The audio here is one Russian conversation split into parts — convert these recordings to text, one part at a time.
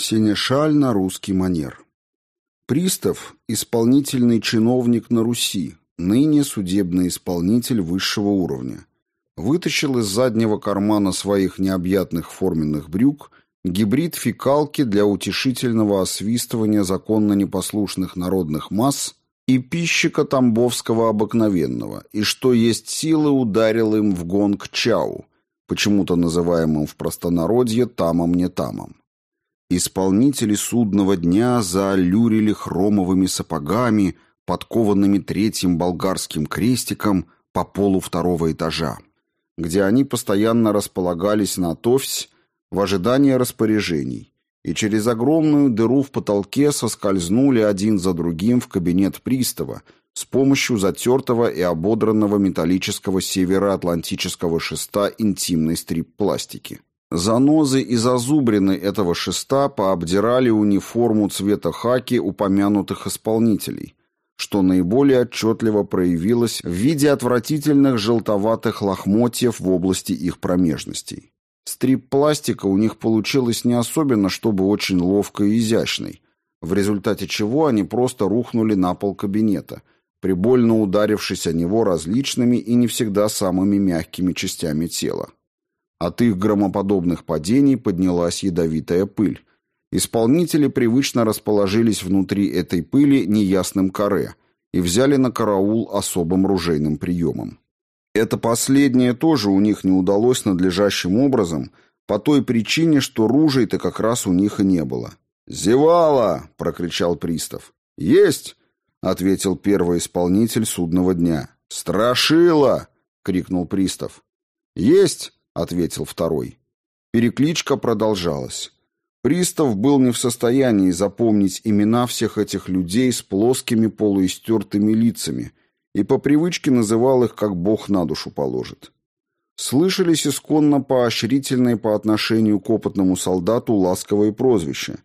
Сенешаль на русский манер. Пристав – исполнительный чиновник на Руси, ныне судебный исполнитель высшего уровня. Вытащил из заднего кармана своих необъятных форменных брюк гибрид фекалки для утешительного освистывания законно непослушных народных масс и пищика тамбовского обыкновенного, и что есть силы ударил им в гонг чау, почему-то называемым в простонародье тамом-не тамом. Исполнители судного дня зааллюрили хромовыми сапогами, подкованными третьим болгарским крестиком по полу второго этажа, где они постоянно располагались на товсь в ожидании распоряжений, и через огромную дыру в потолке соскользнули один за другим в кабинет пристава с помощью затертого и ободранного металлического североатлантического шеста интимной стрип-пластики. Занозы и зазубрины этого шеста пообдирали униформу цвета хаки упомянутых исполнителей, что наиболее отчетливо проявилось в виде отвратительных желтоватых лохмотьев в области их промежностей. Стрип-пластика у них получилась не особенно, чтобы очень ловкой и изящной, в результате чего они просто рухнули на пол кабинета, прибольно ударившись о него различными и не всегда самыми мягкими частями тела. От их громоподобных падений поднялась ядовитая пыль. Исполнители привычно расположились внутри этой пыли неясным каре и взяли на караул особым ружейным приемом. Это последнее тоже у них не удалось надлежащим образом, по той причине, что ружей-то как раз у них и не было. «Зевала!» — прокричал пристав. «Есть!» — ответил первый исполнитель судного дня. «Страшила!» — крикнул пристав. «Есть!» Ответил второй. Перекличка продолжалась. Пристав был не в состоянии запомнить имена всех этих людей с плоскими полуистертыми лицами и по привычке называл их, как Бог на душу положит. Слышались исконно поощрительные по отношению к опытному солдату ласковые прозвища.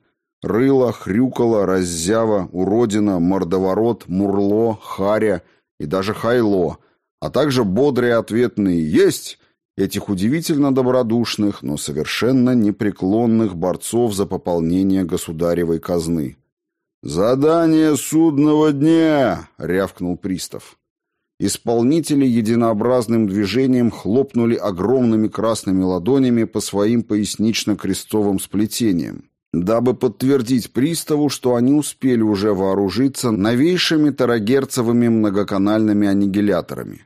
Рыло, хрюкало, раззява, уродина, мордоворот, мурло, харя и даже хайло, а также бодрые ответные «Есть!» Этих удивительно добродушных, но совершенно непреклонных борцов за пополнение государевой казны. «Задание судного дня!» — рявкнул пристав. Исполнители единообразным движением хлопнули огромными красными ладонями по своим пояснично-крестовым сплетениям, дабы подтвердить приставу, что они успели уже вооружиться новейшими тарагерцевыми многоканальными аннигиляторами.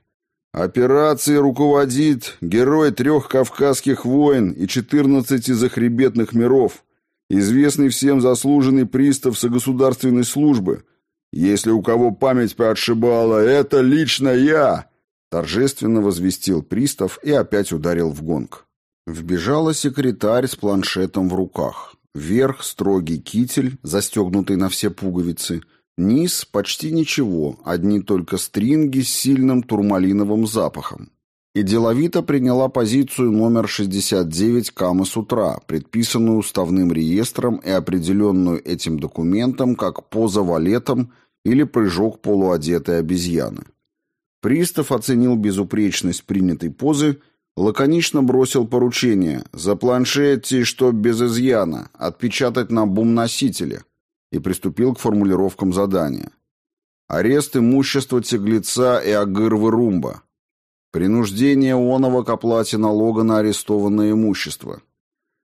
Операцией руководит герой трех кавказских войн и четырнадцати захребетных миров, известный всем заслуженный пристав согосударственной службы. Если у кого память поотшибала, это лично я!» Торжественно возвестил пристав и опять ударил в гонг. Вбежала секретарь с планшетом в руках. Вверх строгий китель, застегнутый на все пуговицы – Низ почти ничего, одни только стринги с сильным турмалиновым запахом. И деловито приняла позицию номер 69 Камы с утра, предписанную уставным реестром и определенную этим документом как поза валетом или прыжок полуодетой обезьяны. Пристав оценил безупречность принятой позы, лаконично бросил поручение «За планшете, что без изъяна, отпечатать на бум-носителе», и приступил к формулировкам задания. Арест имущества тяглеца и агырвы румба. Принуждение оного к оплате налога на арестованное имущество.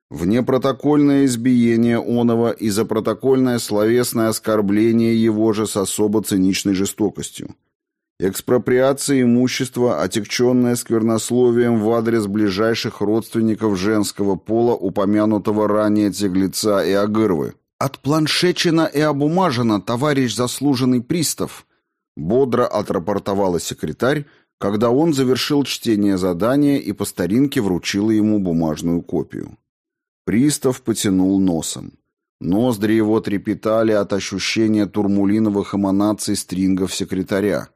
Внепротокольное избиение оного и запротокольное словесное оскорбление его же с особо циничной жестокостью. Экспроприация имущества, отягченное сквернословием в адрес ближайших родственников женского пола, упомянутого ранее тяглеца и агырвы «Отпланшечено и обумажено, товарищ заслуженный пристав», бодро отрапортовала секретарь, когда он завершил чтение задания и по старинке вручила ему бумажную копию. Пристав потянул носом. Ноздри его трепетали от ощущения турмулиновых эманаций стрингов секретаря.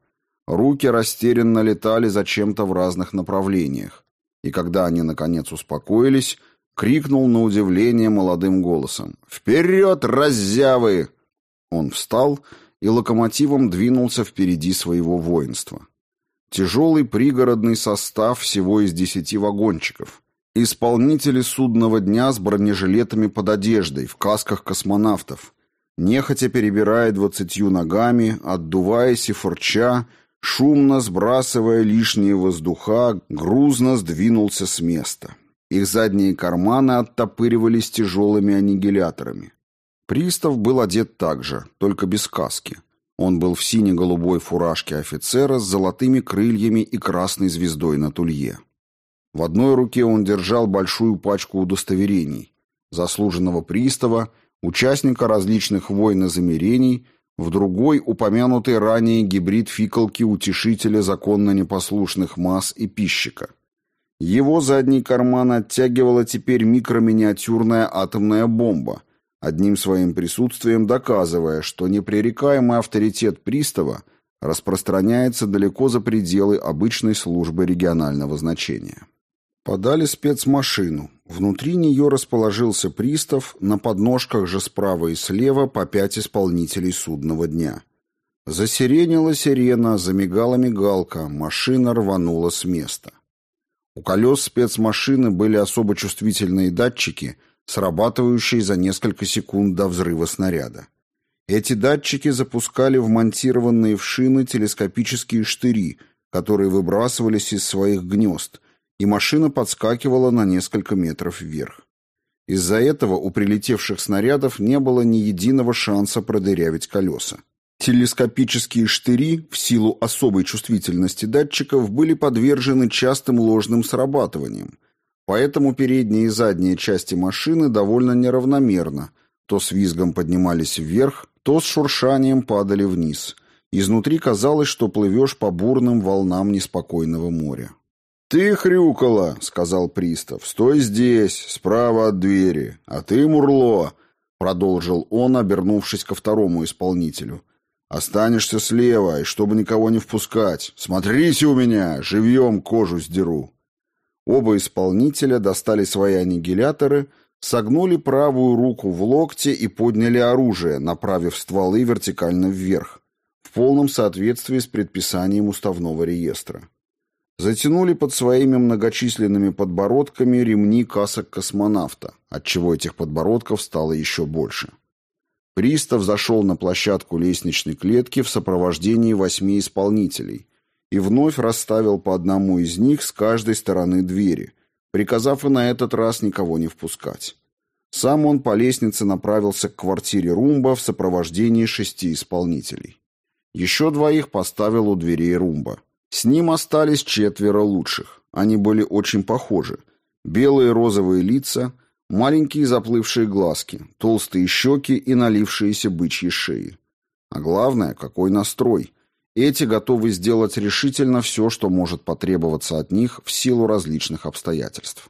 Руки растерянно летали зачем-то в разных направлениях. И когда они, наконец, успокоились, крикнул на удивление молодым голосом. «Вперед, раззявы!» Он встал и локомотивом двинулся впереди своего воинства. Тяжелый пригородный состав всего из десяти вагончиков. Исполнители судного дня с бронежилетами под одеждой, в касках космонавтов. Нехотя перебирая двадцатью ногами, отдуваясь и фырча, шумно сбрасывая лишние воздуха, грузно сдвинулся с места. Их задние карманы оттопыривались тяжелыми аннигиляторами. Пристав был одет так же, только без каски. Он был в сине-голубой фуражке офицера с золотыми крыльями и красной звездой на тулье. В одной руке он держал большую пачку удостоверений, заслуженного пристава, участника различных войн и замерений, в другой упомянутый ранее гибрид фикалки утешителя законно непослушных масс и пищика. Его задний карман оттягивала теперь микроминиатюрная атомная бомба, одним своим присутствием доказывая, что непререкаемый авторитет пристава распространяется далеко за пределы обычной службы регионального значения. Подали спецмашину. Внутри нее расположился пристав, на подножках же справа и слева по пять исполнителей судного дня. Засиренила сирена, замигала мигалка, машина рванула с места. У колес спецмашины были особо чувствительные датчики, срабатывающие за несколько секунд до взрыва снаряда. Эти датчики запускали вмонтированные в шины телескопические штыри, которые выбрасывались из своих гнезд – и машина подскакивала на несколько метров вверх. Из-за этого у прилетевших снарядов не было ни единого шанса продырявить колеса. Телескопические штыри, в силу особой чувствительности датчиков, были подвержены частым ложным срабатываниям, поэтому передние и задние части машины довольно неравномерно, то с визгом поднимались вверх, то с шуршанием падали вниз. Изнутри казалось, что плывешь по бурным волнам неспокойного моря. «Ты, хрюкала», — сказал пристав, — «стой здесь, справа от двери, а ты, Мурло», — продолжил он, обернувшись ко второму исполнителю, — «останешься слева, и чтобы никого не впускать. Смотрите у меня, живьем кожу сдеру». Оба исполнителя достали свои аннигиляторы, согнули правую руку в локте и подняли оружие, направив стволы вертикально вверх, в полном соответствии с предписанием уставного реестра затянули под своими многочисленными подбородками ремни касок космонавта, отчего этих подбородков стало еще больше. Пристав зашел на площадку лестничной клетки в сопровождении восьми исполнителей и вновь расставил по одному из них с каждой стороны двери, приказав и на этот раз никого не впускать. Сам он по лестнице направился к квартире Румба в сопровождении шести исполнителей. Еще двоих поставил у дверей Румба. С ним остались четверо лучших. Они были очень похожи. Белые розовые лица, маленькие заплывшие глазки, толстые щеки и налившиеся бычьи шеи. А главное, какой настрой. Эти готовы сделать решительно все, что может потребоваться от них в силу различных обстоятельств.